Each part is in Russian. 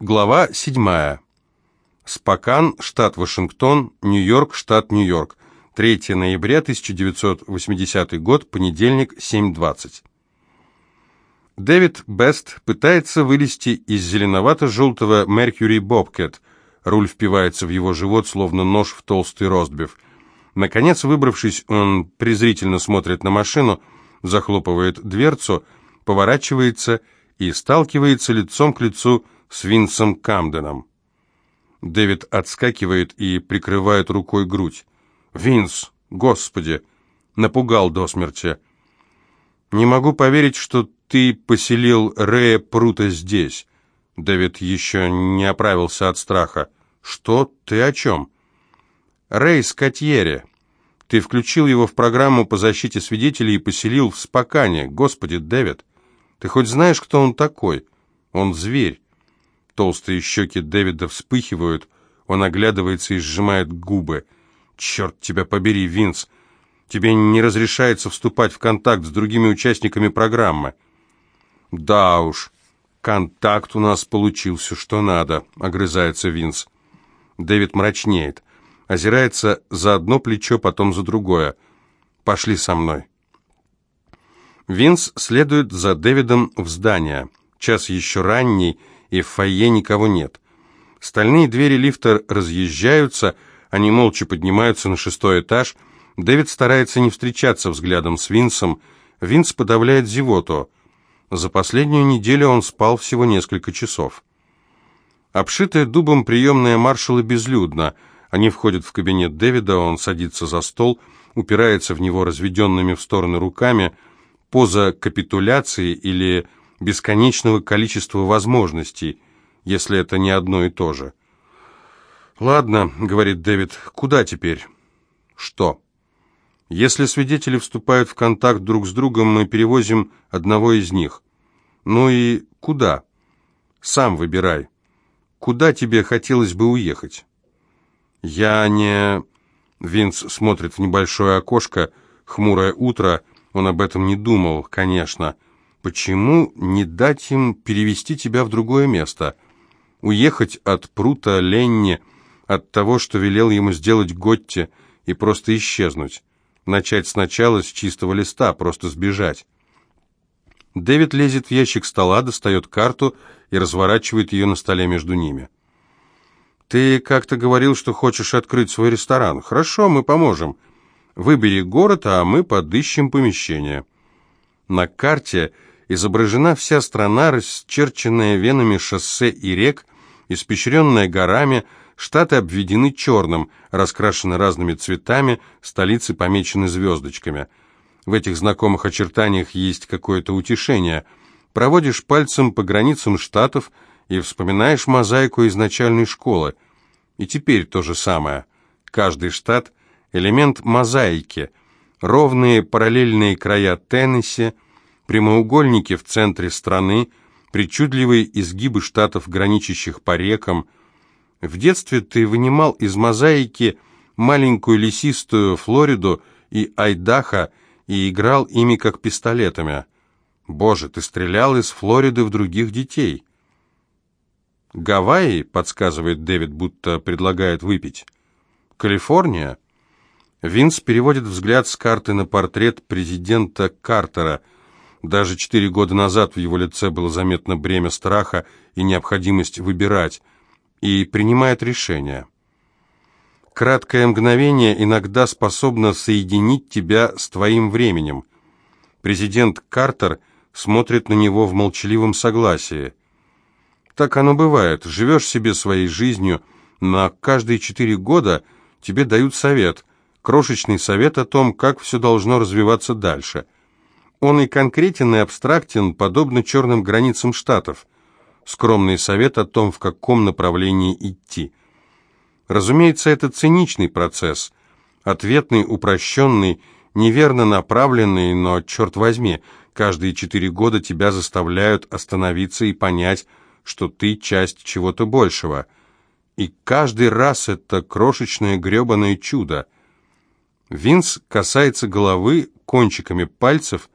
Глава 7. Спокан, штат Вашингтон, Нью-Йорк, штат Нью-Йорк. 3 ноября 1980 год, понедельник, 7.20. Дэвид Бест пытается вылезти из зеленовато-желтого Mercury Bobcat. Руль впивается в его живот, словно нож в толстый ростбиф. Наконец, выбравшись, он презрительно смотрит на машину, захлопывает дверцу, поворачивается и сталкивается лицом к лицу с Винсом Камденом. Дэвид отскакивает и прикрывает рукой грудь. «Винс, господи!» Напугал до смерти. «Не могу поверить, что ты поселил Рэя Прута здесь». Дэвид еще не оправился от страха. «Что? Ты о чем?» «Рэй Скотьере. Ты включил его в программу по защите свидетелей и поселил в Спокане. Господи, Дэвид, ты хоть знаешь, кто он такой? Он зверь. Толстые щеки Дэвида вспыхивают, он оглядывается и сжимает губы. «Черт тебя побери, Винс! Тебе не разрешается вступать в контакт с другими участниками программы». «Да уж, контакт у нас получился, что надо», — огрызается Винс. Дэвид мрачнеет, озирается за одно плечо, потом за другое. «Пошли со мной». Винс следует за Дэвидом в здание. Час еще ранний — и в фойе никого нет. Стальные двери лифта разъезжаются, они молча поднимаются на шестой этаж. Дэвид старается не встречаться взглядом с Винсом. Винс подавляет зевоту. За последнюю неделю он спал всего несколько часов. Обшитая дубом приемная маршала безлюдна. Они входят в кабинет Дэвида, он садится за стол, упирается в него разведенными в стороны руками. Поза капитуляции или бесконечного количества возможностей, если это не одно и то же. «Ладно», — говорит Дэвид, — «куда теперь?» «Что?» «Если свидетели вступают в контакт друг с другом, мы перевозим одного из них». «Ну и куда?» «Сам выбирай. Куда тебе хотелось бы уехать?» «Я не...» Винс смотрит в небольшое окошко. Хмурое утро. Он об этом не думал, конечно. Почему не дать им перевести тебя в другое место? Уехать от прута Ленни, от того, что велел ему сделать Готти, и просто исчезнуть. Начать сначала с чистого листа, просто сбежать. Дэвид лезет в ящик стола, достает карту и разворачивает ее на столе между ними. «Ты как-то говорил, что хочешь открыть свой ресторан. Хорошо, мы поможем. Выбери город, а мы подыщем помещение». На карте изображена вся страна, расчерченная венами шоссе и рек, испещренная горами, штаты обведены черным, раскрашены разными цветами, столицы помечены звездочками. В этих знакомых очертаниях есть какое-то утешение. Проводишь пальцем по границам штатов и вспоминаешь мозаику из начальной школы. И теперь то же самое. Каждый штат – элемент мозаики. Ровные параллельные края Теннесси – прямоугольники в центре страны, причудливые изгибы штатов, граничащих по рекам. В детстве ты вынимал из мозаики маленькую лесистую Флориду и Айдахо и играл ими как пистолетами. Боже, ты стрелял из Флориды в других детей. Гавайи, подсказывает Дэвид, будто предлагает выпить. Калифорния? Винс переводит взгляд с карты на портрет президента Картера – даже четыре года назад в его лице было заметно бремя страха и необходимость выбирать, и принимает решение. Краткое мгновение иногда способно соединить тебя с твоим временем. Президент Картер смотрит на него в молчаливом согласии. Так оно бывает. Живешь себе своей жизнью, на каждые четыре года тебе дают совет, крошечный совет о том, как все должно развиваться дальше – он и конкретен, и абстрактен, подобно черным границам штатов. Скромный совет о том, в каком направлении идти. Разумеется, это циничный процесс, ответный, упрощенный, неверно направленный, но, черт возьми, каждые четыре года тебя заставляют остановиться и понять, что ты часть чего-то большего. И каждый раз это крошечное гребаное чудо. Винс касается головы кончиками пальцев,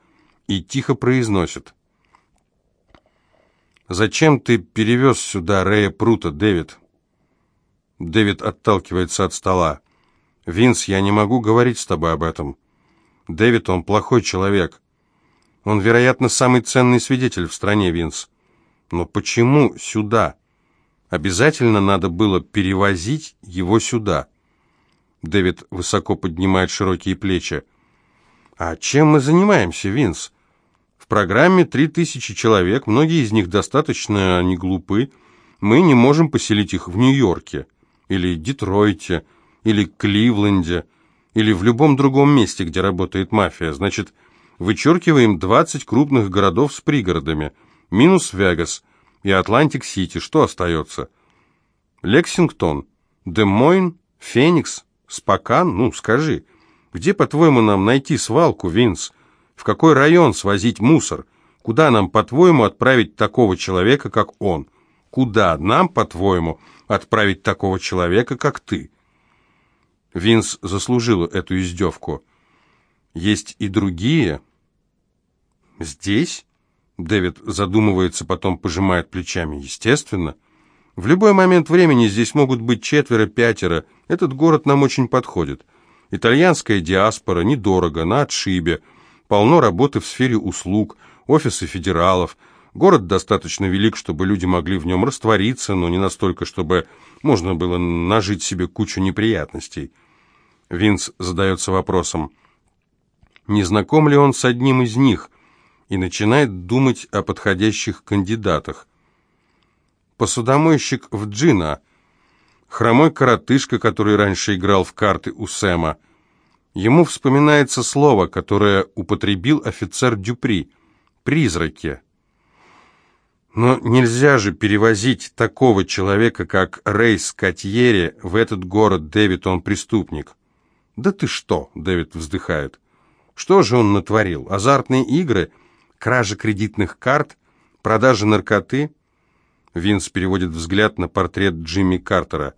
и тихо произносит. «Зачем ты перевез сюда Рэя Прута, Дэвид?» Дэвид отталкивается от стола. «Винс, я не могу говорить с тобой об этом. Дэвид, он плохой человек. Он, вероятно, самый ценный свидетель в стране, Винс. Но почему сюда? Обязательно надо было перевозить его сюда». Дэвид высоко поднимает широкие плечи. «А чем мы занимаемся, Винс?» Программе 3000 человек, многие из них достаточно не глупы. Мы не можем поселить их в Нью-Йорке, или Детройте, или Кливленде, или в любом другом месте, где работает мафия. Значит, вычеркиваем 20 крупных городов с пригородами, минус Вегас и Атлантик-Сити. Что остается? Лексингтон, Де-Мойн, Феникс, Спокан? Ну, скажи, где, по-твоему, нам найти свалку, Винс? В какой район свозить мусор? Куда нам, по-твоему, отправить такого человека, как он? Куда нам, по-твоему, отправить такого человека, как ты?» Винс заслужил эту издевку. «Есть и другие?» «Здесь?» Дэвид задумывается, потом пожимает плечами. «Естественно. В любой момент времени здесь могут быть четверо-пятеро. Этот город нам очень подходит. Итальянская диаспора, недорого, на отшибе». Полно работы в сфере услуг, офисы федералов. Город достаточно велик, чтобы люди могли в нем раствориться, но не настолько, чтобы можно было нажить себе кучу неприятностей. Винс задается вопросом, не знаком ли он с одним из них, и начинает думать о подходящих кандидатах. Посудомойщик в Джина, хромой коротышка, который раньше играл в карты у Сэма – Ему вспоминается слово, которое употребил офицер Дюпри – «призраки». Но нельзя же перевозить такого человека, как Рейс Катьери, в этот город, Дэвид, он преступник. «Да ты что?» – Дэвид вздыхает. «Что же он натворил? Азартные игры? Кража кредитных карт? Продажа наркоты?» Винс переводит взгляд на портрет Джимми Картера.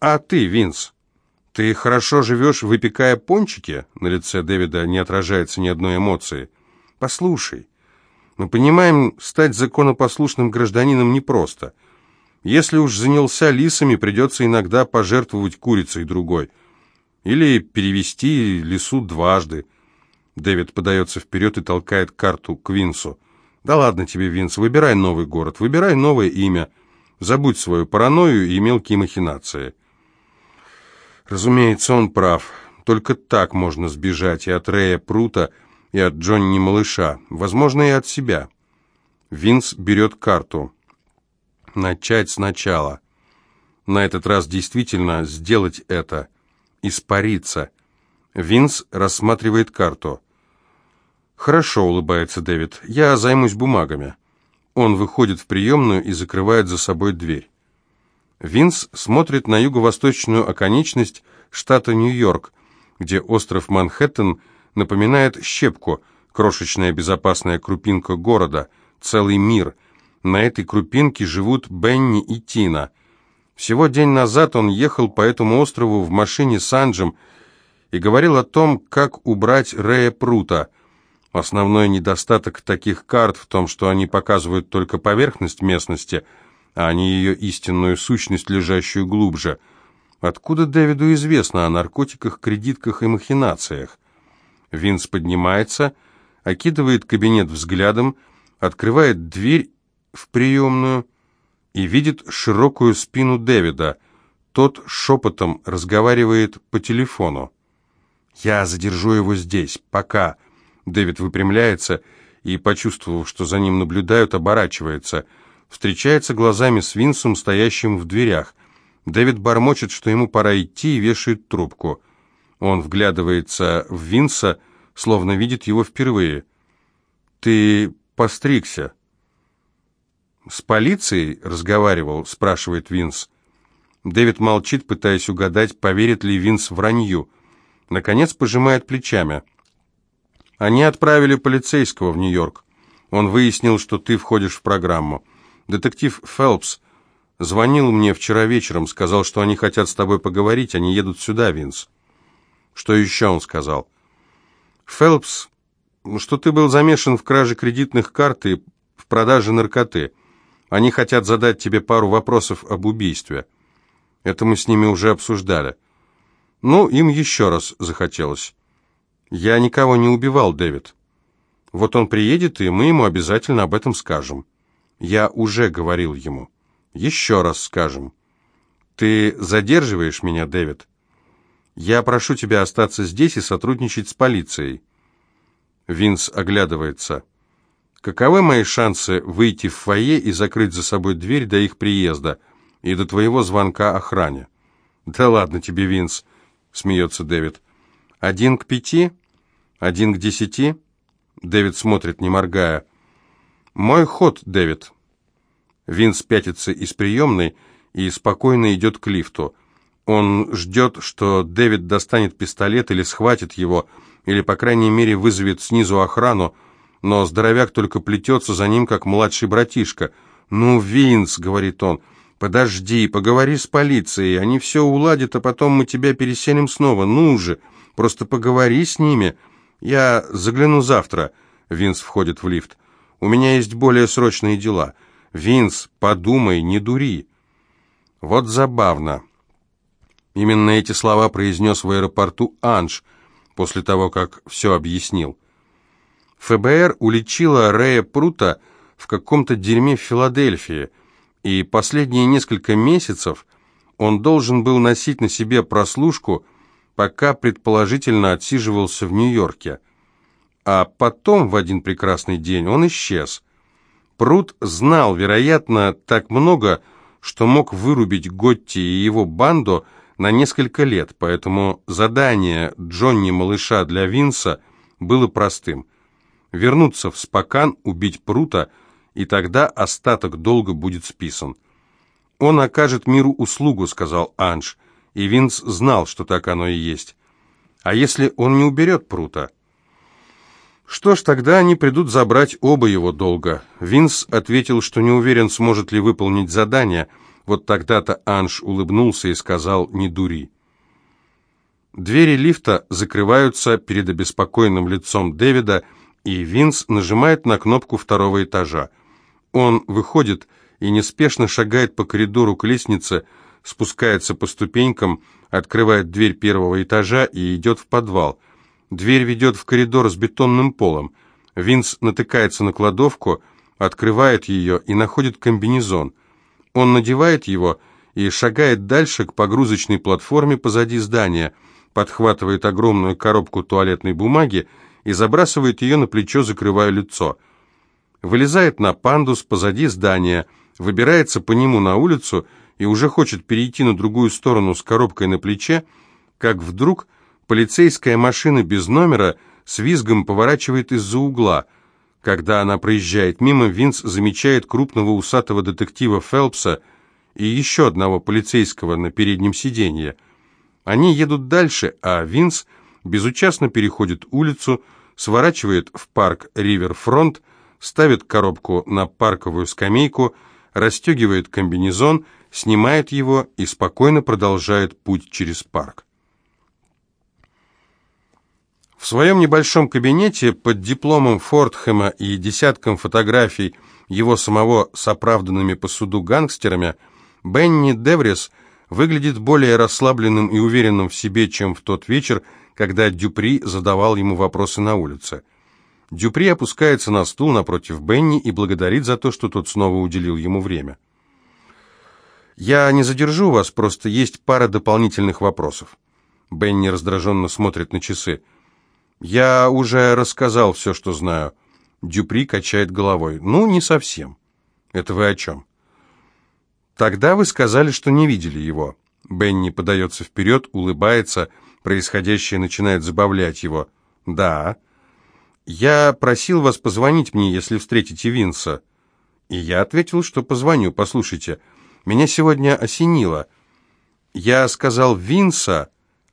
«А ты, Винс, «Ты хорошо живешь, выпекая пончики?» На лице Дэвида не отражается ни одной эмоции. «Послушай, мы понимаем, стать законопослушным гражданином непросто. Если уж занялся лисами, придется иногда пожертвовать курицей другой. Или перевести лису дважды». Дэвид подается вперед и толкает карту к Винсу. «Да ладно тебе, Винс, выбирай новый город, выбирай новое имя. Забудь свою паранойю и мелкие махинации». Разумеется, он прав. Только так можно сбежать и от Рэя Прута, и от Джонни Малыша, возможно, и от себя. Винс берет карту. Начать сначала. На этот раз действительно сделать это. Испариться. Винс рассматривает карту. «Хорошо», — улыбается Дэвид, — «я займусь бумагами». Он выходит в приемную и закрывает за собой дверь. Винс смотрит на юго-восточную оконечность штата Нью-Йорк, где остров Манхэттен напоминает щепку, крошечная безопасная крупинка города, целый мир. На этой крупинке живут Бенни и Тина. Всего день назад он ехал по этому острову в машине с Анджем и говорил о том, как убрать Рэя Прута. Основной недостаток таких карт в том, что они показывают только поверхность местности – а не ее истинную сущность, лежащую глубже. Откуда Дэвиду известно о наркотиках, кредитках и махинациях? Винс поднимается, окидывает кабинет взглядом, открывает дверь в приемную и видит широкую спину Дэвида. Тот шепотом разговаривает по телефону. «Я задержу его здесь, пока...» Дэвид выпрямляется и, почувствовав, что за ним наблюдают, оборачивается – встречается глазами с Винсом, стоящим в дверях. Дэвид бормочет, что ему пора идти, и вешает трубку. Он вглядывается в Винса, словно видит его впервые. «Ты постригся?» «С полицией разговаривал?» – спрашивает Винс. Дэвид молчит, пытаясь угадать, поверит ли Винс вранью. Наконец пожимает плечами. «Они отправили полицейского в Нью-Йорк. Он выяснил, что ты входишь в программу. Детектив Фелпс звонил мне вчера вечером, сказал, что они хотят с тобой поговорить, они едут сюда, Винс. Что еще он сказал? Фелпс, что ты был замешан в краже кредитных карт и в продаже наркоты. Они хотят задать тебе пару вопросов об убийстве. Это мы с ними уже обсуждали. Ну, им еще раз захотелось. Я никого не убивал, Дэвид. Вот он приедет, и мы ему обязательно об этом скажем. Я уже говорил ему. Еще раз скажем. Ты задерживаешь меня, Дэвид? Я прошу тебя остаться здесь и сотрудничать с полицией. Винс оглядывается. Каковы мои шансы выйти в фойе и закрыть за собой дверь до их приезда и до твоего звонка охране? Да ладно тебе, Винс, смеется Дэвид. Один к пяти? Один к десяти? Дэвид смотрит, не моргая. «Мой ход, Дэвид». Винс пятится из приемной и спокойно идет к лифту. Он ждет, что Дэвид достанет пистолет или схватит его, или, по крайней мере, вызовет снизу охрану, но здоровяк только плетется за ним, как младший братишка. «Ну, Винс», — говорит он, — «подожди, поговори с полицией, они все уладят, а потом мы тебя переселим снова. Ну же, просто поговори с ними». «Я загляну завтра», — Винс входит в лифт. «У меня есть более срочные дела. Винс, подумай, не дури». Вот забавно. Именно эти слова произнес в аэропорту Анж после того, как все объяснил. ФБР уличила Рэя Прута в каком-то дерьме в Филадельфии, и последние несколько месяцев он должен был носить на себе прослушку пока предположительно отсиживался в Нью-Йорке. А потом, в один прекрасный день, он исчез. Прут знал, вероятно, так много, что мог вырубить Готти и его банду на несколько лет, поэтому задание Джонни-малыша для Винса было простым. Вернуться в Спокан, убить Прута, и тогда остаток долга будет списан. «Он окажет миру услугу», — сказал Анж, и Винс знал, что так оно и есть. А если он не уберет прута? Что ж, тогда они придут забрать оба его долга. Винс ответил, что не уверен, сможет ли выполнить задание. Вот тогда-то Анж улыбнулся и сказал «не дури». Двери лифта закрываются перед обеспокоенным лицом Дэвида, и Винс нажимает на кнопку второго этажа. Он выходит и неспешно шагает по коридору к лестнице, спускается по ступенькам, открывает дверь первого этажа и идет в подвал. Дверь ведет в коридор с бетонным полом. Винс натыкается на кладовку, открывает ее и находит комбинезон. Он надевает его и шагает дальше к погрузочной платформе позади здания, подхватывает огромную коробку туалетной бумаги и забрасывает ее на плечо, закрывая лицо. Вылезает на пандус позади здания, выбирается по нему на улицу и уже хочет перейти на другую сторону с коробкой на плече, как вдруг полицейская машина без номера с визгом поворачивает из-за угла. Когда она проезжает мимо, Винс замечает крупного усатого детектива Фелпса и еще одного полицейского на переднем сиденье. Они едут дальше, а Винс безучастно переходит улицу, сворачивает в парк Риверфронт, ставит коробку на парковую скамейку, расстегивает комбинезон снимает его и спокойно продолжает путь через парк. В своем небольшом кабинете под дипломом Фортхэма и десятком фотографий его самого с оправданными по суду гангстерами, Бенни Деврис выглядит более расслабленным и уверенным в себе, чем в тот вечер, когда Дюпри задавал ему вопросы на улице. Дюпри опускается на стул напротив Бенни и благодарит за то, что тот снова уделил ему время. «Я не задержу вас, просто есть пара дополнительных вопросов». Бенни раздраженно смотрит на часы. «Я уже рассказал все, что знаю». Дюпри качает головой. «Ну, не совсем». «Это вы о чем?» «Тогда вы сказали, что не видели его». Бенни подается вперед, улыбается, происходящее начинает забавлять его. «Да». «Я просил вас позвонить мне, если встретите Винса». И я ответил, что позвоню. Послушайте, меня сегодня осенило. Я сказал Винса,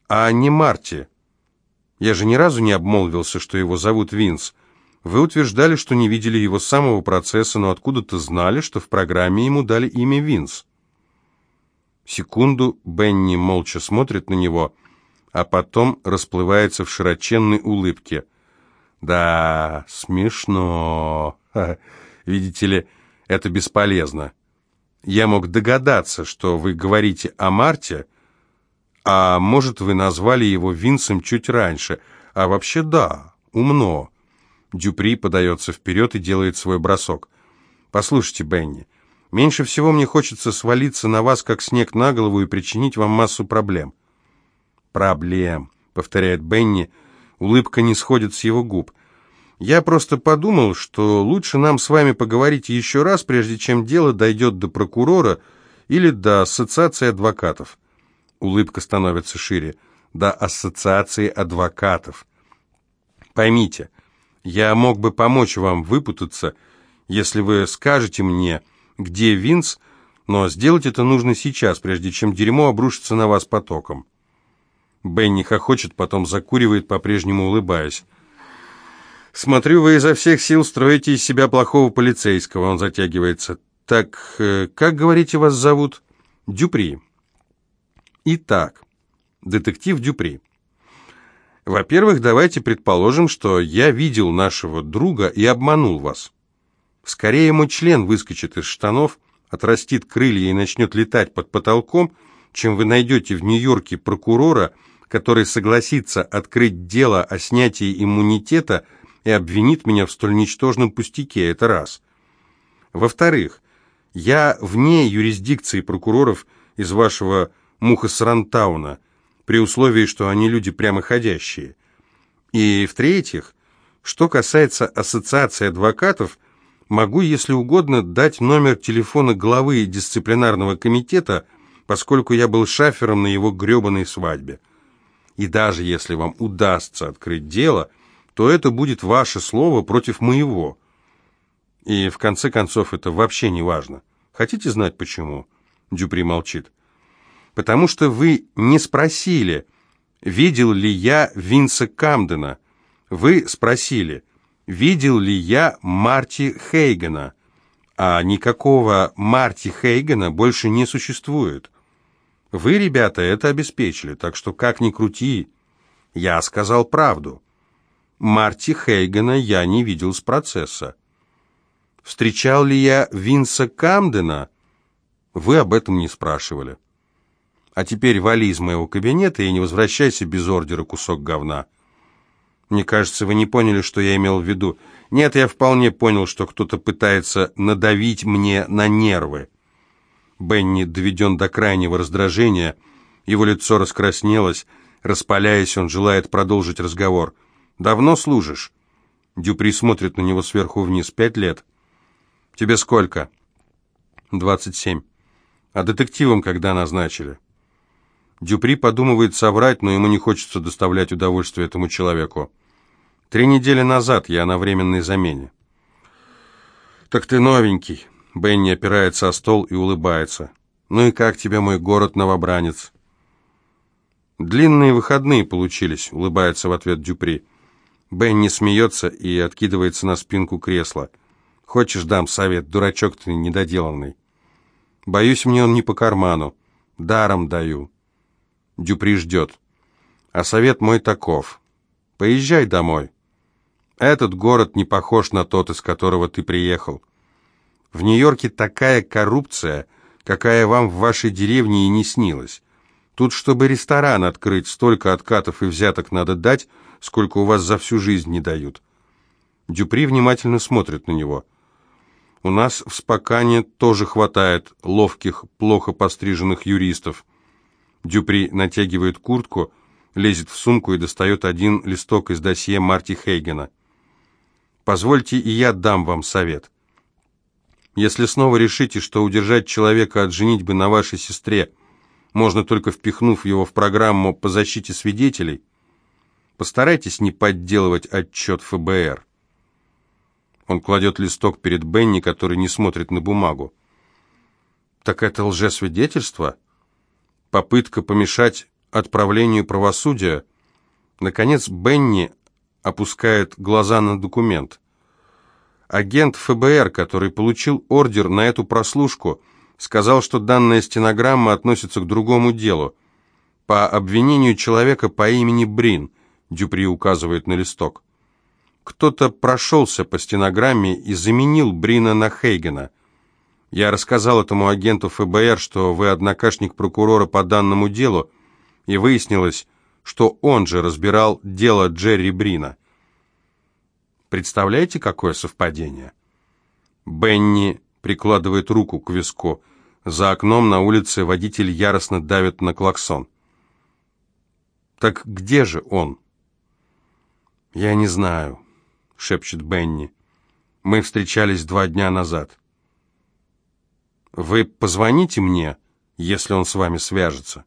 а не Марти. Я же ни разу не обмолвился, что его зовут Винс. Вы утверждали, что не видели его с самого процесса, но откуда-то знали, что в программе ему дали имя Винс. Секунду Бенни молча смотрит на него, а потом расплывается в широченной улыбке. «Да, смешно. Видите ли, Это бесполезно. Я мог догадаться, что вы говорите о Марте, а может, вы назвали его Винсом чуть раньше. А вообще да, умно. Дюпри подается вперед и делает свой бросок. Послушайте, Бенни, меньше всего мне хочется свалиться на вас, как снег на голову, и причинить вам массу проблем. Проблем, повторяет Бенни, улыбка не сходит с его губ. Я просто подумал, что лучше нам с вами поговорить еще раз, прежде чем дело дойдет до прокурора или до ассоциации адвокатов. Улыбка становится шире. До ассоциации адвокатов. Поймите, я мог бы помочь вам выпутаться, если вы скажете мне, где Винс, но сделать это нужно сейчас, прежде чем дерьмо обрушится на вас потоком. Бенни хохочет, потом закуривает, по-прежнему улыбаясь. «Смотрю, вы изо всех сил строите из себя плохого полицейского», он затягивается. «Так, э, как, говорите, вас зовут?» «Дюпри». «Итак, детектив Дюпри. Во-первых, давайте предположим, что я видел нашего друга и обманул вас. Скорее мой член выскочит из штанов, отрастит крылья и начнет летать под потолком, чем вы найдете в Нью-Йорке прокурора, который согласится открыть дело о снятии иммунитета – и обвинит меня в столь ничтожном пустяке, это раз. Во-вторых, я вне юрисдикции прокуроров из вашего Мухасрантауна, при условии, что они люди прямоходящие. И в-третьих, что касается ассоциации адвокатов, могу, если угодно, дать номер телефона главы дисциплинарного комитета, поскольку я был шафером на его гребаной свадьбе. И даже если вам удастся открыть дело – то это будет ваше слово против моего. И в конце концов это вообще не важно. Хотите знать почему? Дюпри молчит. Потому что вы не спросили, видел ли я Винса Камдена. Вы спросили, видел ли я Марти Хейгена. А никакого Марти Хейгена больше не существует. Вы, ребята, это обеспечили, так что как ни крути, я сказал правду. Марти Хейгена я не видел с процесса. Встречал ли я Винса Камдена? Вы об этом не спрашивали. А теперь вали из моего кабинета и не возвращайся без ордера, кусок говна. Мне кажется, вы не поняли, что я имел в виду. Нет, я вполне понял, что кто-то пытается надавить мне на нервы. Бенни доведен до крайнего раздражения, его лицо раскраснелось, распаляясь, он желает продолжить разговор. Давно служишь?» Дюпри смотрит на него сверху вниз. «Пять лет». «Тебе сколько?» «Двадцать семь». «А детективом когда назначили?» Дюпри подумывает соврать, но ему не хочется доставлять удовольствие этому человеку. «Три недели назад я на временной замене». «Так ты новенький». Бенни опирается о стол и улыбается. «Ну и как тебе мой город-новобранец?» «Длинные выходные получились», — улыбается в ответ Дюпри. Бенни смеется и откидывается на спинку кресла. «Хочешь, дам совет, дурачок ты недоделанный?» «Боюсь, мне он не по карману. Даром даю». Дюпри ждет. «А совет мой таков. Поезжай домой. Этот город не похож на тот, из которого ты приехал. В Нью-Йорке такая коррупция, какая вам в вашей деревне и не снилась. Тут, чтобы ресторан открыть, столько откатов и взяток надо дать, сколько у вас за всю жизнь не дают. Дюпри внимательно смотрит на него. У нас в Спокане тоже хватает ловких, плохо постриженных юристов. Дюпри натягивает куртку, лезет в сумку и достает один листок из досье Марти Хейгена. «Позвольте, и я дам вам совет. Если снова решите, что удержать человека от женитьбы на вашей сестре – можно только впихнув его в программу по защите свидетелей. Постарайтесь не подделывать отчет ФБР. Он кладет листок перед Бенни, который не смотрит на бумагу. Так это лжесвидетельство? Попытка помешать отправлению правосудия? Наконец Бенни опускает глаза на документ. Агент ФБР, который получил ордер на эту прослушку – сказал, что данная стенограмма относится к другому делу. По обвинению человека по имени Брин, Дюпри указывает на листок. Кто-то прошелся по стенограмме и заменил Брина на Хейгена. Я рассказал этому агенту ФБР, что вы однокашник прокурора по данному делу, и выяснилось, что он же разбирал дело Джерри Брина. Представляете, какое совпадение? Бенни прикладывает руку к виску. За окном на улице водитель яростно давит на клаксон. «Так где же он?» «Я не знаю», — шепчет Бенни. «Мы встречались два дня назад». «Вы позвоните мне, если он с вами свяжется».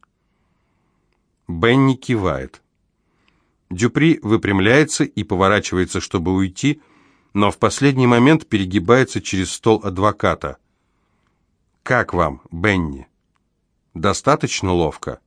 Бенни кивает. Дюпри выпрямляется и поворачивается, чтобы уйти, но в последний момент перегибается через стол адвоката. «Как вам, Бенни? Достаточно ловко?»